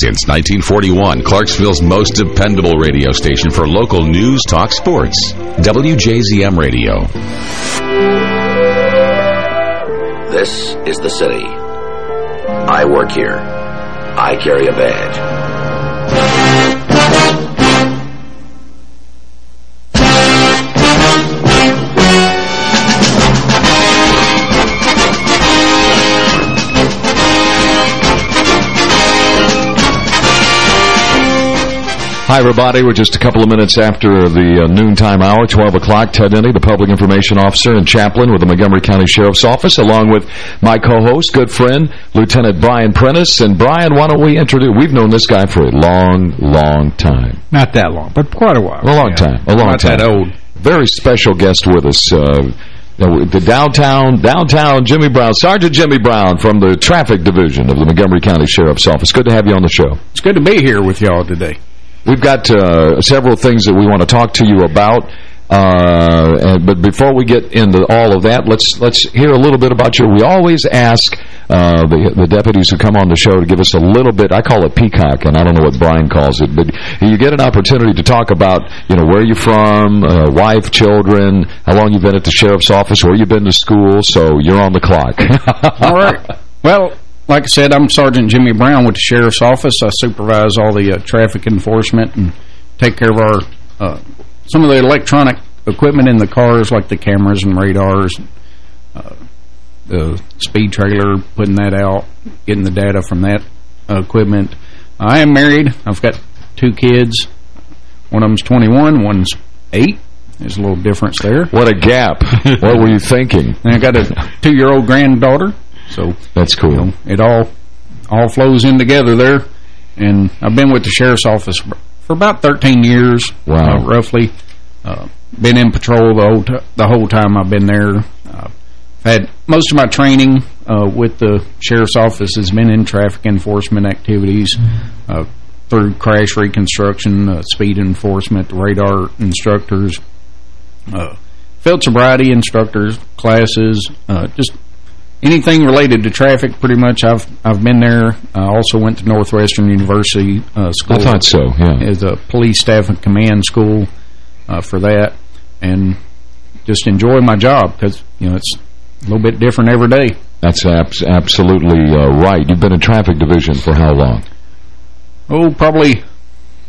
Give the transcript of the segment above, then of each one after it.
Since 1941, Clarksville's most dependable radio station for local news, talk, sports. WJZM Radio. This is the city. I work here. I carry a badge. Hi, everybody. We're just a couple of minutes after the uh, noontime hour, 12 o'clock. Ted Denny, the Public Information Officer and Chaplain with the Montgomery County Sheriff's Office, along with my co-host, good friend, Lieutenant Brian Prentice. And, Brian, why don't we introduce... We've known this guy for a long, long time. Not that long, but quite a while. A long Yeah. time. A long Not time. that old. Very special guest with us. Uh, the downtown, downtown Jimmy Brown, Sergeant Jimmy Brown from the Traffic Division of the Montgomery County Sheriff's Office. Good to have you on the show. It's good to be here with y'all today. We've got uh, several things that we want to talk to you about. Uh, but before we get into all of that, let's let's hear a little bit about you. We always ask uh, the, the deputies who come on the show to give us a little bit. I call it peacock, and I don't know what Brian calls it, but you get an opportunity to talk about, you know, where you're from, uh, wife, children, how long you've been at the sheriff's office, where you've been to school. So you're on the clock. All right. Well, like I said, I'm Sergeant Jimmy Brown with the Sheriff's Office. I supervise all the uh, traffic enforcement and take care of our uh, some of the electronic equipment in the cars, like the cameras and radars, uh, the speed trailer, putting that out, getting the data from that uh, equipment. I am married. I've got two kids. One of them's 21, one's 8. There's a little difference there. what a gap. what were you thinking? And I got a two-year-old granddaughter, so That's cool. you know, it all all flows in together there. And I've been with the sheriff's office for, about 13 years, Wow. uh, roughly. Uh, been in patrol the whole t the whole time I've been there. Uh, had most of my training uh, with the sheriff's office has been in traffic enforcement activities uh, through crash reconstruction, uh, speed enforcement, radar instructors, uh, field sobriety instructors, classes, uh, just anything related to traffic. Pretty much, I've I've been there. I also went to Northwestern University uh, School. I thought so, yeah. As a police staff and command school uh, for that, and just enjoy my job because you know it's a little bit different every day. That's abs absolutely uh, right. You've been in traffic division for how long? Oh, probably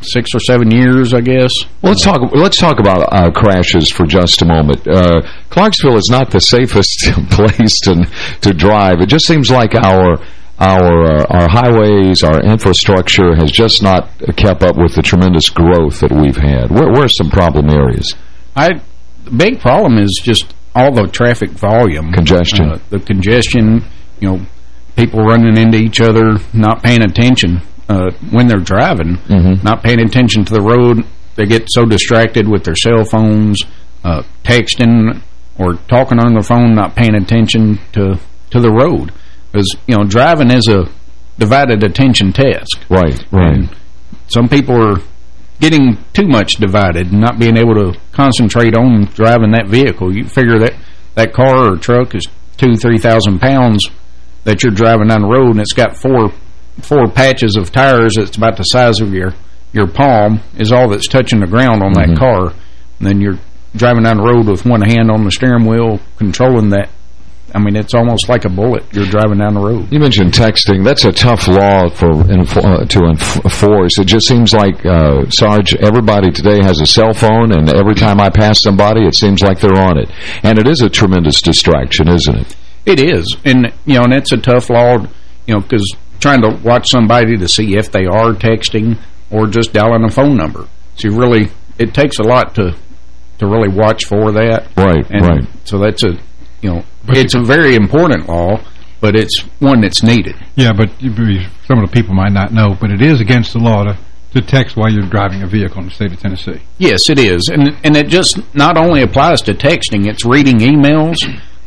six or seven years, I guess. Well, let's talk. Let's talk about uh, crashes for just a moment. Uh, Clarksville is not the safest place to to drive. It just seems like our our uh, our highways, our infrastructure has just not kept up with the tremendous growth that we've had. Where, where are some problem areas? I the big problem is just all the traffic volume, Congestion. uh, the congestion. You know, people running into each other, not paying attention uh, when they're driving, Mhm. not paying attention to the road. They get so distracted with their cell phones, uh, texting or talking on their phone, not paying attention to to the road. Because you know, driving is a divided attention task. Right, right. And some people are getting too much divided and not being able to concentrate on driving that vehicle. You figure that that car or truck is two, three thousand pounds that you're driving down the road and it's got four four patches of tires that's about the size of your your palm is all that's touching the ground on Mhm. that car. And then you're driving down the road with one hand on the steering wheel controlling that. I mean, it's almost like a bullet. You're driving down the road. You mentioned texting. That's a tough law for uh, to enforce. It just seems like, uh, Sarge, everybody today has a cell phone, and every time I pass somebody, it seems like they're on it. And it is a tremendous distraction, isn't it? It is, and you know, and it's a tough law, you know, because trying to watch somebody to see if they are texting or just dialing a phone number. So you really, it takes a lot to to really watch for that. Right, and right. So that's a, you know, it's a very important law, but it's one that's needed. Yeah, but some of the people might not know, but it is against the law to, to text while you're driving a vehicle in the state of Tennessee. Yes, it is, and and it just not only applies to texting; it's reading emails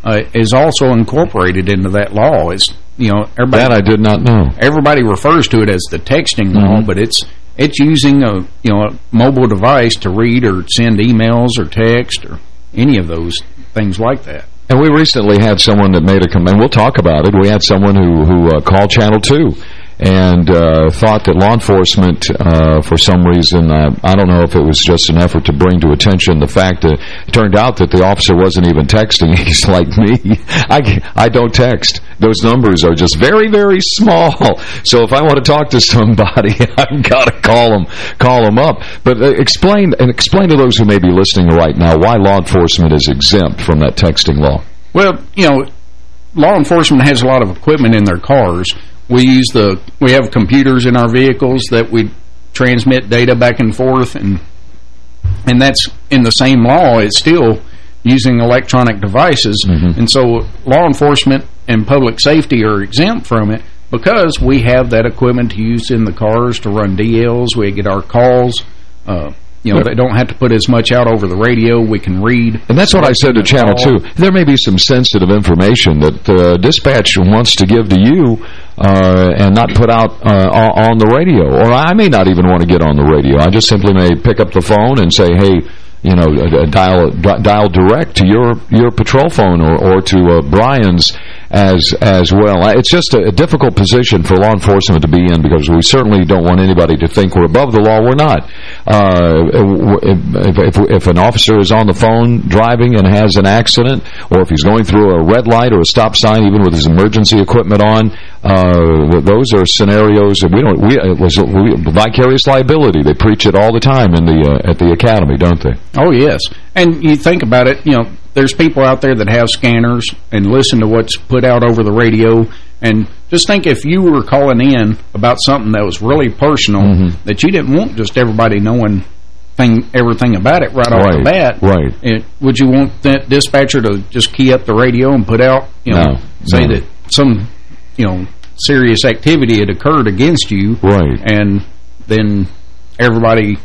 uh, is also incorporated into that law. It's you know everybody That I did not know. everybody refers to it as the texting law, Mhm. but it's it's using a you know a mobile device to read or send emails or text or any of those things like that. And we recently had someone that made a comment. We'll talk about it. We had someone who who uh, called Channel 2 and uh, thought that law enforcement, uh, for some reason, uh, I don't know if it was just an effort to bring to attention the fact that it turned out that the officer wasn't even texting. He's like me. I, I don't text. Those numbers are just very, very small. So if I want to talk to somebody, I've got to call them, call them up. But uh, explain and explain to those who may be listening right now why law enforcement is exempt from that texting law. Well, you know, law enforcement has a lot of equipment in their cars. We use the we have computers in our vehicles that we transmit data back and forth, and and that's in the same law. It's still using electronic devices, Mm -hmm. and so law enforcement and public safety are exempt from it because we have that equipment to use in the cars to run DLs. We get our calls. Uh, you know, they don't have to put as much out over the radio. We can read. And that's what I said to Channel 2. There may be some sensitive information that uh, dispatch wants to give to you uh, and not put out uh, on the radio. Or I may not even want to get on the radio. I just simply may pick up the phone and say, hey, you know, dial dial direct to your your patrol phone or or to uh, Brian's as as well. It's just a, a, difficult position for law enforcement to be in because we certainly don't want anybody to think we're above the law. We're not. Uh, if, if, if an officer is on the phone driving and has an accident, or if he's going through a red light or a stop sign, even with his emergency equipment on, uh, those are scenarios that we don't. We was we, vicarious liability. They preach it all the time in the uh, at the academy, don't they? Oh yes, and you think about it. You know, there's people out there that have scanners and listen to what's put out over the radio. And just think if you were calling in about something that was really personal, mm -hmm. that you didn't want just everybody knowing thing everything about it right, right off the bat. Right. It, would you want that dispatcher to just key up the radio and put out, you know, no, say no. that some, you know, serious activity had occurred against you. Right. And then everybody,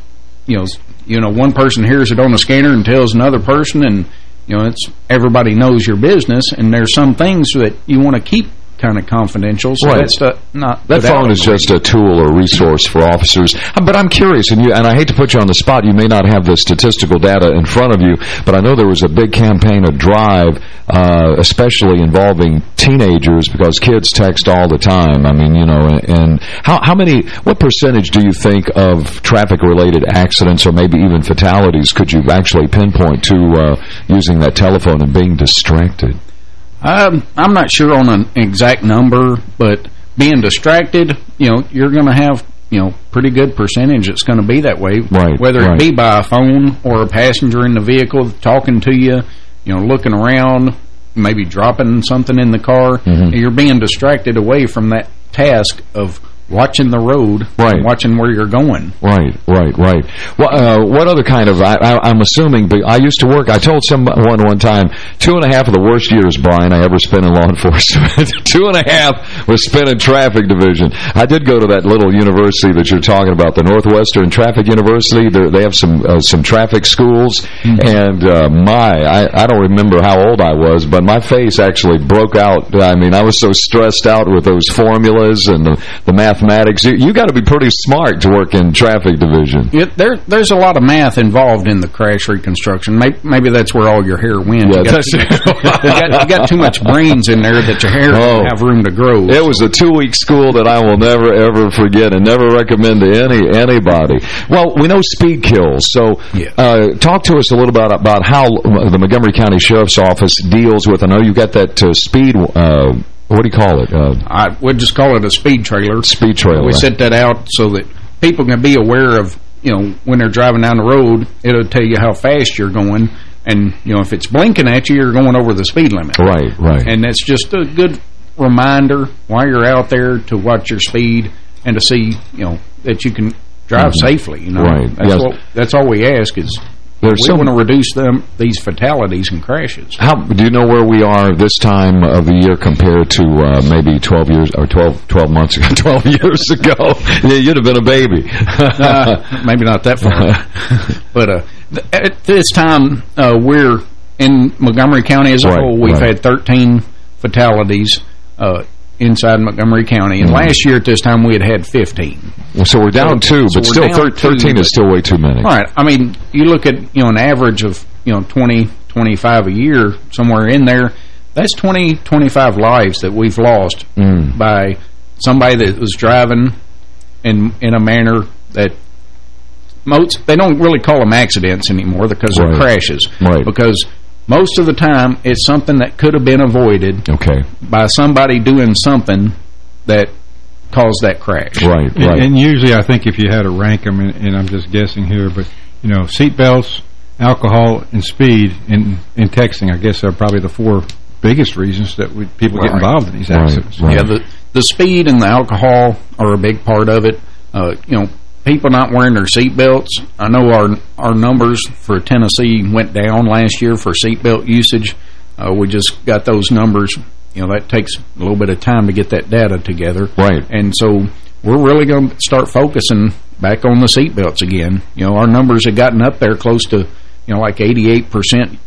you know, you know, one person hears it on the scanner and tells another person and you know, it's everybody knows your business, and there's some things that you want to keep kind of confidential. So right. that's not that phone is just a tool or resource for officers. But I'm curious, and you and I hate to put you on the spot. You may not have the statistical data in front of you, but I know there was a big campaign, a drive, uh, especially involving teenagers because kids text all the time. I mean, you know, and, how how many, what percentage do you think of traffic-related accidents or maybe even fatalities could you actually pinpoint to uh, using that telephone and being distracted? Um, I'm not sure on an exact number, but being distracted, you know, you're going to have, you know, pretty good percentage it's going to be that way. Right. Whether right. it be by a phone or a passenger in the vehicle talking to you, you know, looking around, maybe dropping something in the car, mm -hmm. you're being distracted away from that task of watching the road, right? watching where you're going. Right, right, right. Well, uh, what other kind of? I, am assuming. But I used to work. I told someone one time, two and a half of the worst years, Brian, I ever spent in law enforcement. two and a half was spent in traffic division. I did go to that little university that you're talking about, the Northwestern Traffic University. They're, they have some uh, some traffic schools, mm -hmm. and uh, my, I, I don't remember how old I was, but my face actually broke out. I mean, I was so stressed out with those formulas and the, the math mathematics. You, you got to be pretty smart to work in traffic division. There, there's a lot of math involved in the crash reconstruction. Maybe, maybe that's where all your hair went. Yeah, you, got too, you, got, you got too much brains in there that your hair oh, have room to grow. It was a two-week school that I will never, ever forget and never recommend to any anybody. Well, we know speed kills. So yeah. uh, talk to us a little about, about how the Montgomery County Sheriff's Office deals with, I know you got that uh, speed uh, what do you call it? Uh, I would just call it a speed trailer. Speed trailer. We set that out so that people can be aware of, you know, when they're driving down the road, it'll tell you how fast you're going. And, you know, if it's blinking at you, you're going over the speed limit. Right, right. And that's just a good reminder while you're out there to watch your speed and to see, you know, that you can drive mm -hmm. safely. You know, right. That's, yes. what, that's all we ask is there's we want to reduce them these fatalities and crashes. How do you know where we are this time of the year compared to uh, maybe 12 years or 12 12 months ago, 12 years ago? You'd have been a baby. uh, maybe not that far. but uh, at this time, uh, we're in Montgomery County as a right, whole. We've right. had 13 fatalities uh, inside Montgomery County. And mm. last year at this time, we had had 15. Well, so we're down so, two, so but still down 13 two, is still way too many. All right. I mean, you look at, you know, an average of, you know, 20, 25 a year, somewhere in there. That's 20, 25 lives that we've lost mm. by somebody that was driving in in a manner that most they don't really call them accidents anymore because Right. they're crashes. Right. Because most of the time it's something that could have been avoided Okay. by somebody doing something that caused that crash. Right, And, right. and usually, I think if you had to rank them, and, and I'm just guessing here, but you know, seatbelts, alcohol, and speed and, in texting, I guess are probably the four biggest reasons that we, people get involved in these Right, accidents. right. Yeah, the the speed and the alcohol are a big part of it. Uh, you know, people not wearing their seatbelts. I know our our numbers for Tennessee went down last year for seatbelt usage. Uh, we just got those numbers. You know, that takes a little bit of time to get that data together. Right. And so we're really going to start focusing back on the seatbelts again. You know, our numbers have gotten up there close to, you know, like 88%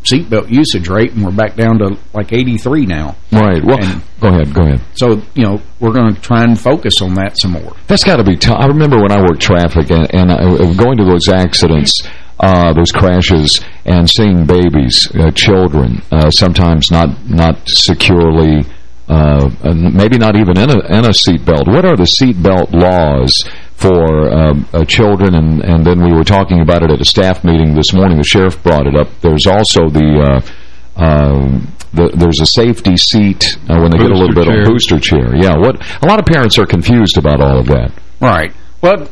seatbelt usage rate, and we're back down to like 83 now. Right. Well, And- go ahead. Go ahead. So, you know, we're going to try and focus on that some more. That's got to be tough. I remember when I worked traffic and, and I, going to those accidents, uh, those crashes, and seeing babies, uh, children, uh, sometimes not not securely, uh, maybe not even in a, in a seatbelt. What are the seatbelt laws for um, uh, children? And, and then we were talking about it at a staff meeting this morning. The sheriff brought it up. There's also the... Uh, um, the, there's a safety seat uh, when they get a little Booster bit of chair. booster chair. Yeah, what a lot of parents are confused about all of that. Right. Well,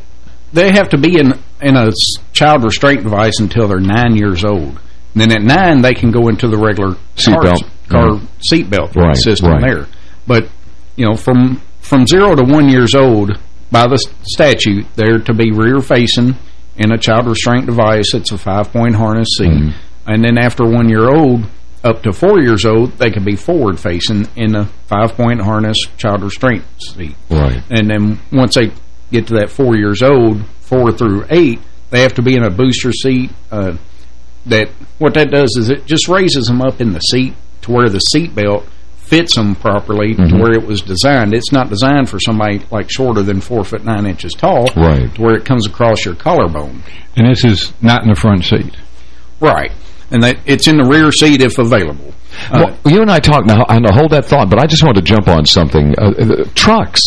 they have to be in in a child restraint device until they're nine years old. And then at nine, they can go into the regular car, Seatbelt. car seatbelt Right, system right. there. But you know, from from zero to one years old, by the statute, they're to be rear facing in a child restraint device. It's a five point harness seat, Mhm. and then after one year old. Up to four years old, they can be forward-facing in a five-point harness child restraint seat. Right. And then once they get to that four years old, four through eight, they have to be in a booster seat. Uh, that what that does is it just raises them up in the seat to where the seat belt fits them properly Mhm. to where it was designed. It's not designed for somebody like shorter than four foot nine inches tall, Right. To where it comes across your collarbone, And this is not in the front seat. right? And that it's in the rear seat if available. Uh, Well, you and I talked now, and hold that thought, but I just want to jump on something. Uh, the trucks.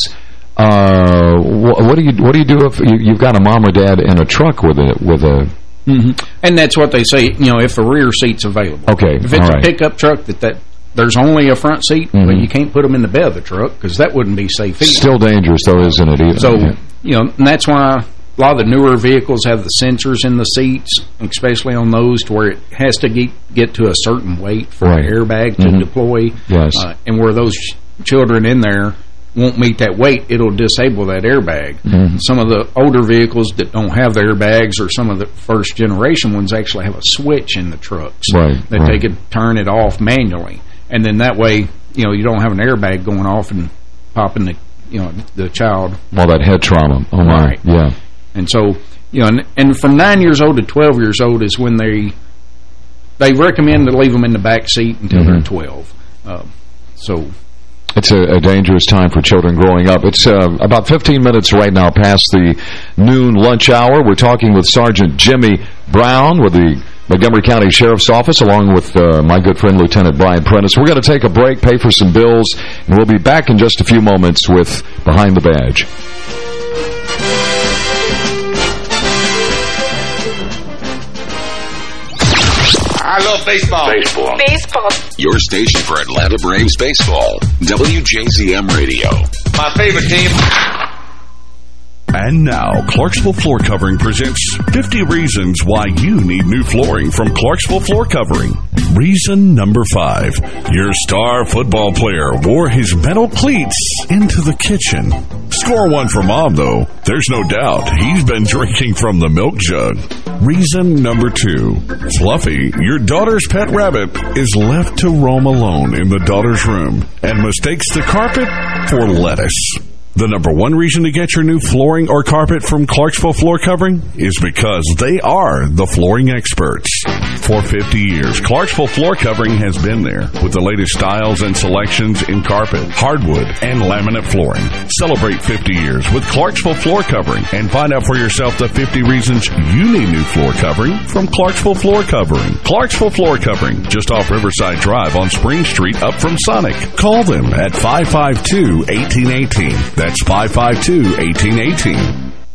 Uh, wh what do you what do you do if you, you've got a mom or dad in a truck with a with a? mhm. And that's what they say. You know, if a rear seat's available. Okay, If it's all a pickup truck that that there's only a front seat, Mhm. but you can't put them in the bed of the truck because that wouldn't be safe either. Still dangerous though, isn't it? Either? So, Yeah. you know, and that's why a lot of the newer vehicles have the sensors in the seats, especially on those to where it has to get, get to a certain weight for Right. an airbag to Mhm. deploy. Yes. Uh, and where those children in there won't meet that weight, it'll disable that airbag. Mhm. Some of the older vehicles that don't have the airbags or some of the first generation ones actually have a switch in the trucks Right, that right. they could turn it off manually. And then that way, you know, you don't have an airbag going off and popping the, you know, the child all that head trauma. Oh my, Right. yeah. and so, you know, and, and from 9 years old to 12 years old is when they they recommend to leave them in the back seat until Mhm. they're 12. Uh, so, It's a, a dangerous time for children growing up. It's uh, about 15 minutes right now past the noon lunch hour. We're talking with Sergeant Jimmy Brown with the Montgomery County Sheriff's Office, along with uh, my good friend Lieutenant Brian Prentice. We're going to take a break, pay for some bills, and we'll be back in just a few moments with Behind the Badge. I love baseball. Baseball. Baseball. Your station for Atlanta Braves baseball. WJZM Radio. My favorite team. And now, Clarksville Floor Covering presents 50 Reasons Why You Need New Flooring from Clarksville Floor Covering. Reason number five. Your star football player wore his metal cleats into the kitchen. Score one for mom, though. There's no doubt he's been drinking from the milk jug. Reason number two. Fluffy, your daughter's pet rabbit, is left to roam alone in the daughter's room and mistakes the carpet for lettuce. The number one reason to get your new flooring or carpet from Clarksville Floor Covering is because they are the flooring experts. For 50 years, Clarksville Floor Covering has been there with the latest styles and selections in carpet, hardwood, and laminate flooring. Celebrate 50 years with Clarksville Floor Covering and find out for yourself the 50 reasons you need new floor covering from Clarksville Floor Covering. Clarksville Floor Covering, just off Riverside Drive on Spring Street up from Sonic. Call them at 552-1818. That's 552-1818.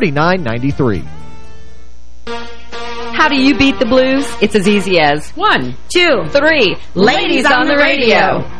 3993. How do you beat the blues? It's as easy as one, two, three. Ladies, on, the radio.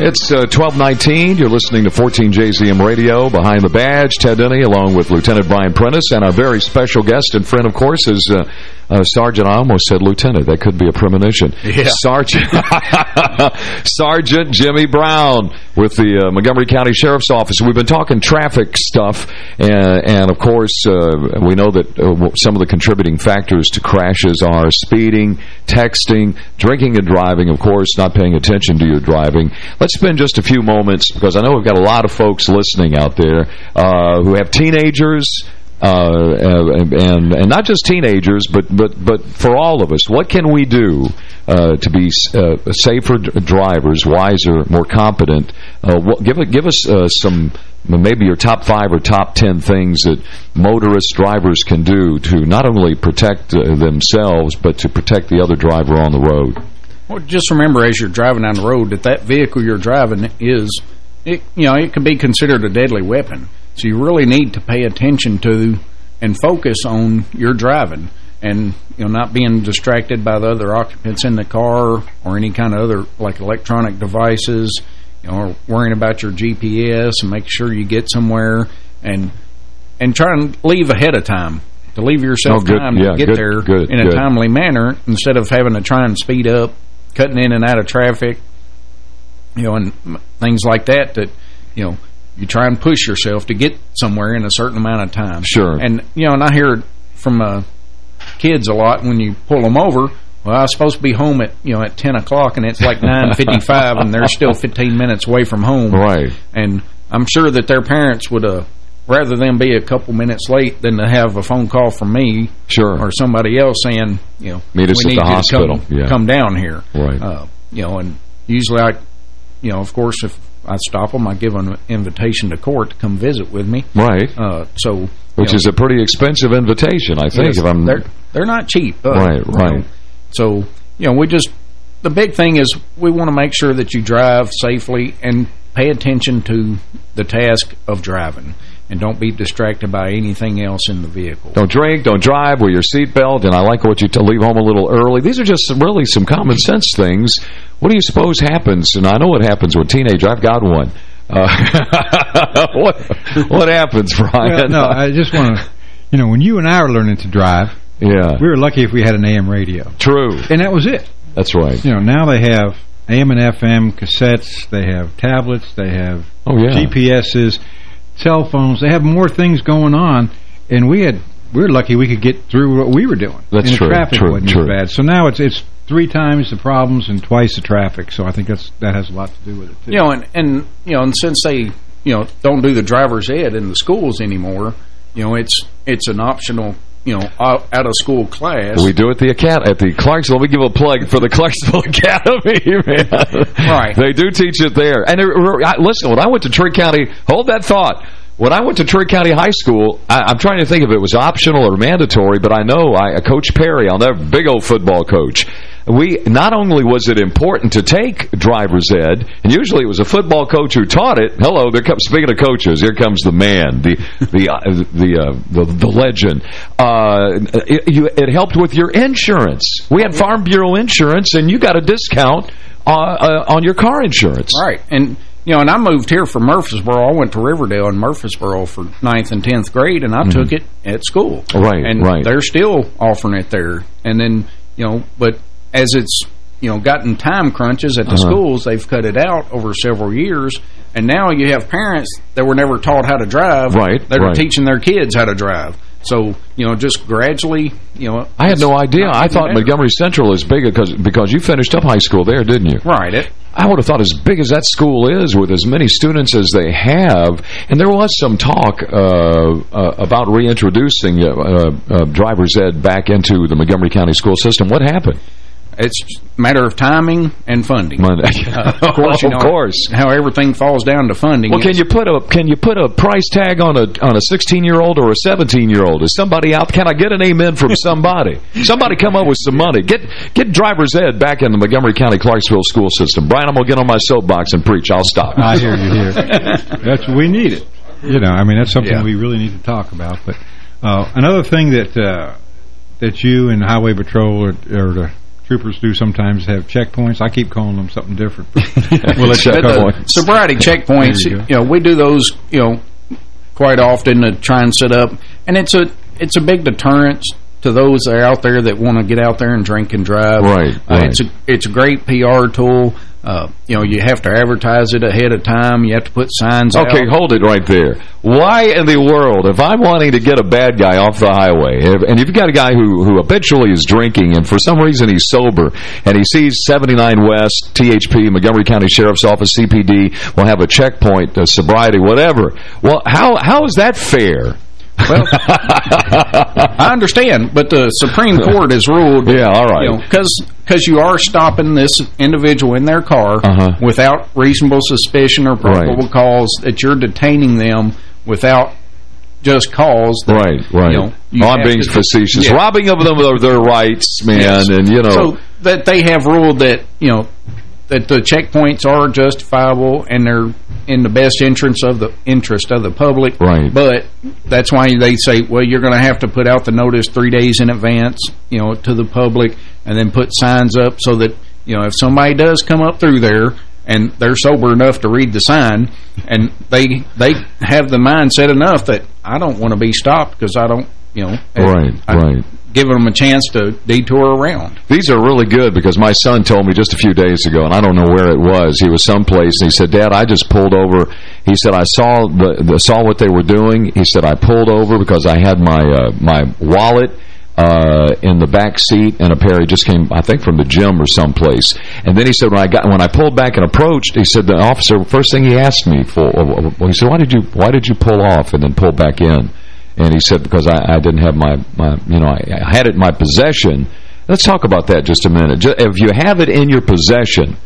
It's uh, 1219. You're listening to 14JZM Radio. Behind the badge, Ted Denny, along with Lieutenant Brian Prentice. And our very special guest and friend, of course, is uh, uh, Sergeant. I almost said Lieutenant. That could be a premonition. Yeah. Sergeant, Sergeant Jimmy Brown with the uh, Montgomery County Sheriff's Office. We've been talking traffic stuff. And, and of course, uh, we know that uh, some of the contributing factors to crashes are speeding, texting, drinking and driving, of course, not paying attention to your driving. Let's spend just a few moments, because I know we've got a lot of folks listening out there uh, who have teenagers, uh, and, and not just teenagers, but but but for all of us, what can we do uh, to be uh, safer drivers, wiser, more competent? Uh, give give us uh, some maybe your top five or top ten things that motorists, drivers can do to not only protect uh, themselves but to protect the other driver on the road. Well, just remember as you're driving down the road that that vehicle you're driving is, it, you know, it can be considered a deadly weapon. So you really need to pay attention to and focus on your driving and, you know, not being distracted by the other occupants in the car or any kind of other, like electronic devices, you know, worrying about your GPS and make sure you get somewhere and and try and leave ahead of time to leave yourself Oh, good. time Yeah, to get good, there good, in a timely manner instead of having to try and speed up, cutting in and out of traffic, you know, and things like that that, you know, you try and push yourself to get somewhere in a certain amount of time. Sure. And, you know, and I hear from uh, kids a lot when you pull them over, well, I was supposed to be home at, you know, at 10 o'clock and it's like 9.55 and they're still 15 minutes away from home. Right. And I'm sure that their parents would, uh, rather than be a couple minutes late than to have a phone call from me Sure. or somebody else saying, you know, Meet us we at need the hospital. Come, Yeah. come down here. Right. Uh, you know, and usually I, you know, of course, if I stop them, I give them an invitation to court to come visit with me. Right. Uh, so, Which is a pretty expensive invitation, I think. Yes, if I'm they're they're not cheap. uh, Right, you right. know. So, you know, we just the big thing is we want to make sure that you drive safely and pay attention to the task of driving and don't be distracted by anything else in the vehicle. Don't drink, don't drive, wear your seatbelt, and I like what you to leave home a little early. These are just some, really some common sense things. What do you suppose happens? And I know what happens with teenager. I've got one. Uh, what what happens, Brian? Well, no, I just want to, you know, when you and I are learning to drive, yeah, we were lucky if we had an AM radio. True. And that was it. That's right. You know, now they have AM and FM cassettes, they have tablets, they have Oh, yeah. GPSs. cell phones. They have more things going on, and we had we were lucky we could get through what we were doing. That's and true, The traffic true, wasn't true. as bad. So now it's it's three times the problems and twice the traffic. So I think that's that has a lot to do with it too. You know, and, and you know, and since they you know don't do the driver's ed in the schools anymore, you know, it's it's an optional you know out, out of school class. We do it at the acad at the Clarksville. Let me give a plug for the Clarksville Academy, man. Right. They do teach it there. And it, I- listen, when I went to Trigg County, hold that thought. When I went to Trigg County High School, I, I'm trying to think if it was optional or mandatory, but I know I, Coach Perry, I'll never, big old football coach, we not only was it important to take driver's ed, and usually it was a football coach who taught it. Hello, there comes speaking of coaches, here comes the man, the the uh, the, uh, the the legend. Uh, it, you, it helped with your insurance. We had Farm Bureau insurance, and you got a discount uh, uh, on your car insurance. Right, and you know, and I moved here from Murfreesboro. I went to Riverdale in Murfreesboro for ninth and tenth grade, and I Mhm. took it at school. Right, and right. they're still offering it there. And then you know, but as it's you know gotten time crunches at the Uh-huh. schools, they've cut it out over several years. And now you have parents that were never taught how to drive, Right, That are right. teaching their kids how to drive. So you know, just gradually, you know, I had no idea. I thought better. Montgomery Central is big because because you finished up high school there, didn't you? Right. It, I would have thought as big as that school is, with as many students as they have, and there was some talk uh, uh, about reintroducing uh, uh, uh, driver's ed back into the Montgomery County school system. What happened? It's a matter of timing and funding. Uh, of course, you Of course. how everything falls down to funding. Well, can you put a can you put a price tag on a on a 16 year old or a 17 year old? Is somebody out? Can I get an amen from somebody? somebody come up with some money. Get get driver's ed back in the Montgomery County Clarksville school system. Brian, I'm gonna get on my soapbox and preach. I'll stop. I hear you here. That's what we need it. You know, I mean, that's something Yeah. we really need to talk about. But uh, another thing that uh, that you and Highway Patrol or, or the troopers do sometimes have checkpoints. I keep calling them something different. we'll let you know. the sobriety checkpoints, you, you know, we do those, you know, quite often to try and set up, and it's a it's a big deterrence to those that are out there that want to get out there and drink and drive. Right, Uh, right. It's a it's a great PR tool. Uh, you know, you have to advertise it ahead of time. You have to put signs Okay, out. hold it right there. Why in the world, if I'm wanting to get a bad guy off the highway, if, and you've got a guy who, who habitually is drinking and for some reason he's sober, and he sees 79 West, THP, Montgomery County Sheriff's Office, CPD, will have a checkpoint, uh, sobriety, whatever. Well, how how is that fair? Well, I understand, but the Supreme Court has ruled. Yeah, all right. Because because you are stopping this individual in their car Uh-huh. without reasonable suspicion or probable Right. cause, that you're detaining them without just cause. That, Right, right. You know, you I'm being to- facetious. Yeah. Robbing of them of their rights, man, Yes. and, you know... So that they have ruled that, you know, that the checkpoints are justifiable and they're in the best interest of the interest of the public. Right. But that's why they say, well, you're going to have to put out the notice three days in advance, you know, to the public, and then put signs up so that, you know, if somebody does come up through there and they're sober enough to read the sign, and they they have the mindset enough that I don't want to be stopped because I don't, you know, Right, I- right. Giving them a chance to detour around. These are really good because my son told me just a few days ago, and I don't know where it was. He was someplace, and he said, Dad, I just pulled over. He said, I saw the, the saw what they were doing. He said, I pulled over because I had my uh, my wallet uh, in the back seat, and a pair he just came, I think, from the gym or someplace. And then he said, when I got when I pulled back and approached, he said, the officer, first thing he asked me for, well, he said, why did you why did you pull off and then pull back in? And he said, because I, I didn't have my, my you know, I, I had it in my possession. Let's talk about that just a minute. Ju- If you have it in your possession,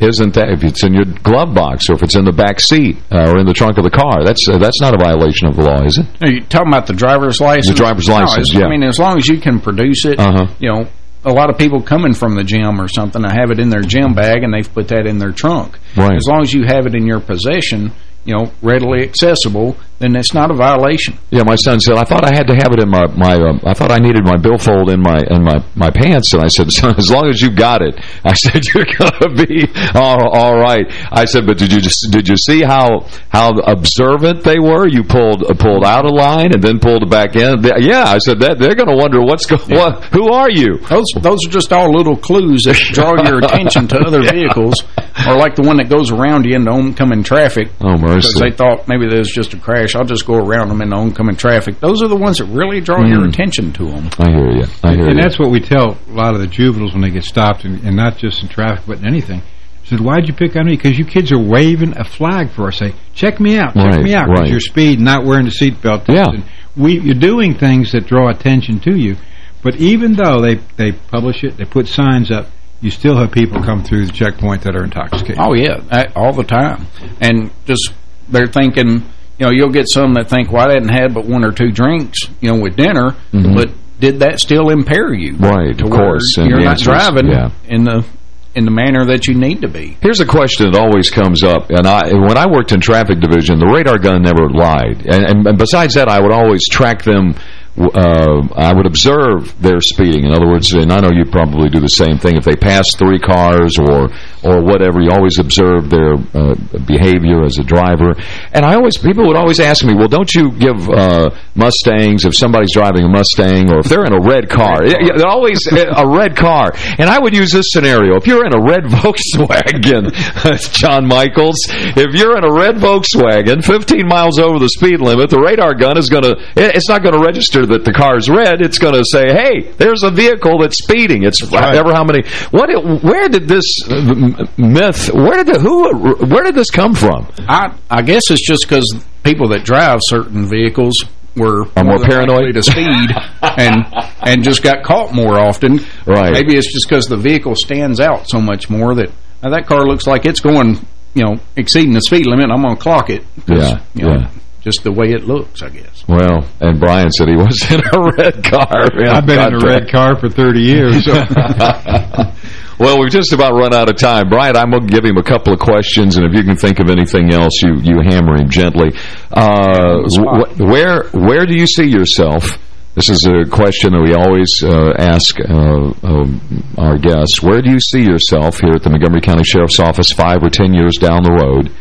isn't that, if it's in your glove box or if it's in the back seat uh, or in the trunk of the car, that's uh, that's not a violation of the law, is it? Are you talking about the driver's license? The driver's license, yeah. I mean, as long as you can produce it, Uh-huh. you know, a lot of people coming from the gym or something, I have it in their gym bag and they've put that in their trunk. Right. As long as you have it in your possession, you know, readily accessible, then it's not a violation. Yeah, my son said, I thought I had to have it in my, my um, I thought I needed my billfold in my in my, my pants. And I said, son, as long as you got it, I said, you're going to be all, all right. I said, but did you just, did you see how how observant they were? You pulled uh, pulled out a line and then pulled it back in. Yeah, I said, that they're going to wonder what's going what, who are you? Those those are just all little clues that draw your attention to other vehicles, or like the one that goes around you in the oncoming traffic. Oh, mercy. Because they thought maybe there was just a crash crash, I'll just go around them in the oncoming traffic. Those are the ones that really draw your hmm. attention to them. I hear you. I hear and you. that's what we tell a lot of the juveniles when they get stopped, and, and not just in traffic, but in anything. Said, why'd you pick on me? Because you kids are waving a flag for us. Say, check me out, check Right, me out. Because right. you're speed, not wearing the seatbelt. Yeah. And we, you're doing things that draw attention to you. But even though they, they publish it, they put signs up, you still have people come through the checkpoint that are intoxicated. Oh, yeah, that- all the time. And just, they're thinking, you know, you'll get some that think, well, I hadn't had but one or two drinks, you know, with dinner, mm-hmm. but did that still impair you? Right, of course, and You're not answer is- driving yeah. in the in the manner that you need to be. Here's a question that always comes up, and I when I worked in traffic division, the radar gun never lied, and, and, and besides that, I would always track them. Uh, I would observe their speeding. In other words, and I know you probably do the same thing. If they pass three cars or or whatever, you always observe their uh, behavior as a driver. And I always people would always ask me, well, don't you give uh, Mustangs if somebody's driving a Mustang or if they're in a red car? Yeah, they're always a red car. And I would use this scenario: if you're in a red Volkswagen, John Michaels, if you're in a red Volkswagen, 15 miles over the speed limit, the radar gun is going to, it's not going to register that the car's red. It's going to say, hey, there's a vehicle that's speeding. It's ever how many, what, where did this uh, myth, where did the, who, where did this come from? I I guess it's just because people that drive certain vehicles were Are more than paranoid? to speed and and just got caught more often. Right. Maybe it's just because the vehicle stands out so much more that that car looks like it's going, you know, exceeding the speed limit. I'm going to clock it. Yeah, you know, yeah. Just the way it looks, I guess. Well, and Brian said he was in a red car. I've been in a God red car for 30 years. So. well, we've just about run out of time. Brian, I'm going to give him a couple of questions, and if you can think of anything else, you, you hammer him gently. Uh, wh where where do you see yourself? This is a question that we always uh, ask uh, um, our guests. Where do you see yourself here at the Montgomery County Sheriff's Office five or ten years down the road?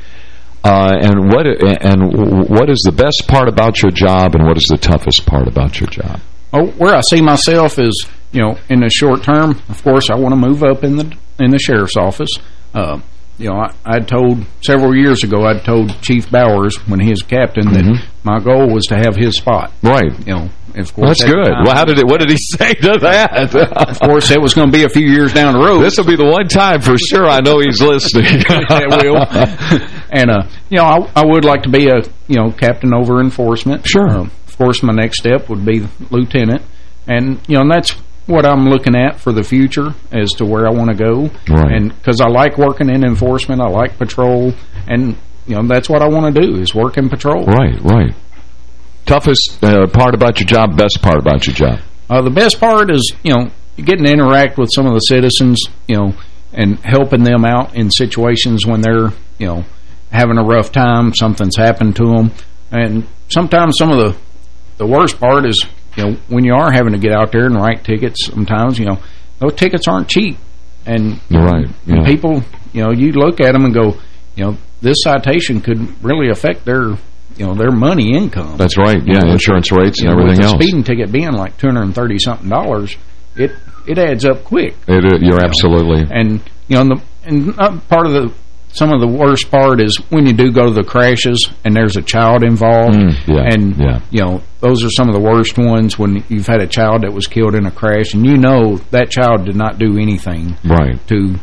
Uh, and what and what is the best part about your job, and what is the toughest part about your job? Oh, where I see myself is, you know, in the short term, of course, I want to move up in the in the sheriff's office. Uh, you know, I, I'd told several years ago, I'd told Chief Bowers when he was captain that my goal was to have his spot. Right. You know, of course, that's at good. time- Well, how did it? What did he say to that? of course, it was going to be a few years down the road. This will be the one time for sure I know he's listening. it will. and, uh, you know, I, I would like to be a, you know, captain over enforcement. Sure. Uh, of course, my next step would be lieutenant. And, you know, and that's what I'm looking at for the future as to where I want to go. Right. And because I like working in enforcement, I like patrol, and, you know, that's what I want to do is work in patrol. Right, right. Toughest uh, part about your job, best part about your job? Uh, the best part is, you know, getting to interact with some of the citizens, you know, and helping them out in situations when they're, you know, having a rough time, something's happened to them. And sometimes some of the the worst part is, you know, when you are having to get out there and write tickets, sometimes, you know, those tickets aren't cheap. And right, and yeah. people, you know, you look at them and go, you know, this citation could really affect their, you know, their money income. That's right, yeah, You know, insurance rates you and know, everything with else. the speeding ticket being like 230 something dollars, it it adds up quick. It, uh, you're absolutely... And you know, and, the, and uh, part of the some of the worst part is when you do go to the crashes and there's a child involved. Mm, yeah, and yeah. you know, those are some of the worst ones when you've had a child that was killed in a crash, and you know that child did not do anything Right. to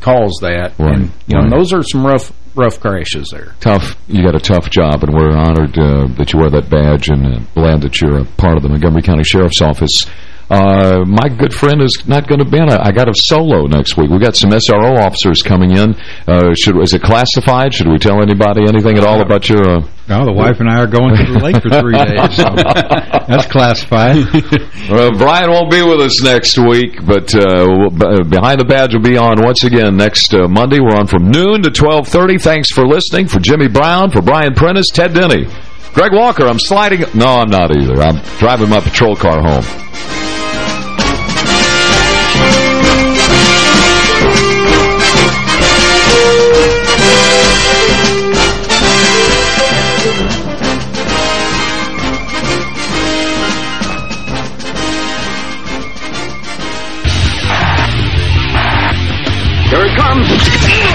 cause that. Right, And you know, those are some rough rough crashes there. Tough. You got a tough job, and we're honored uh, that you wear that badge and uh, glad that you're a part of the Montgomery County Sheriff's Office. Uh, my good friend is not going to be in. I, I got a solo next week. We got some SRO officers coming in. Uh, should Is it classified? Should we tell anybody anything at all about your... Uh... No, the wife and I are going to the lake for three days, so that's classified. Well, Brian won't be with us next week, but uh, Behind the Badge will be on once again next uh, Monday. We're on from noon to 12.30. Thanks for listening. For Jimmy Brown, for Brian Prentice, Ted Denny, Greg Walker, I'm sliding... No, I'm not either. I'm driving my patrol car home.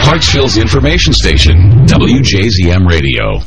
Clarksville's information station, WJZM Radio.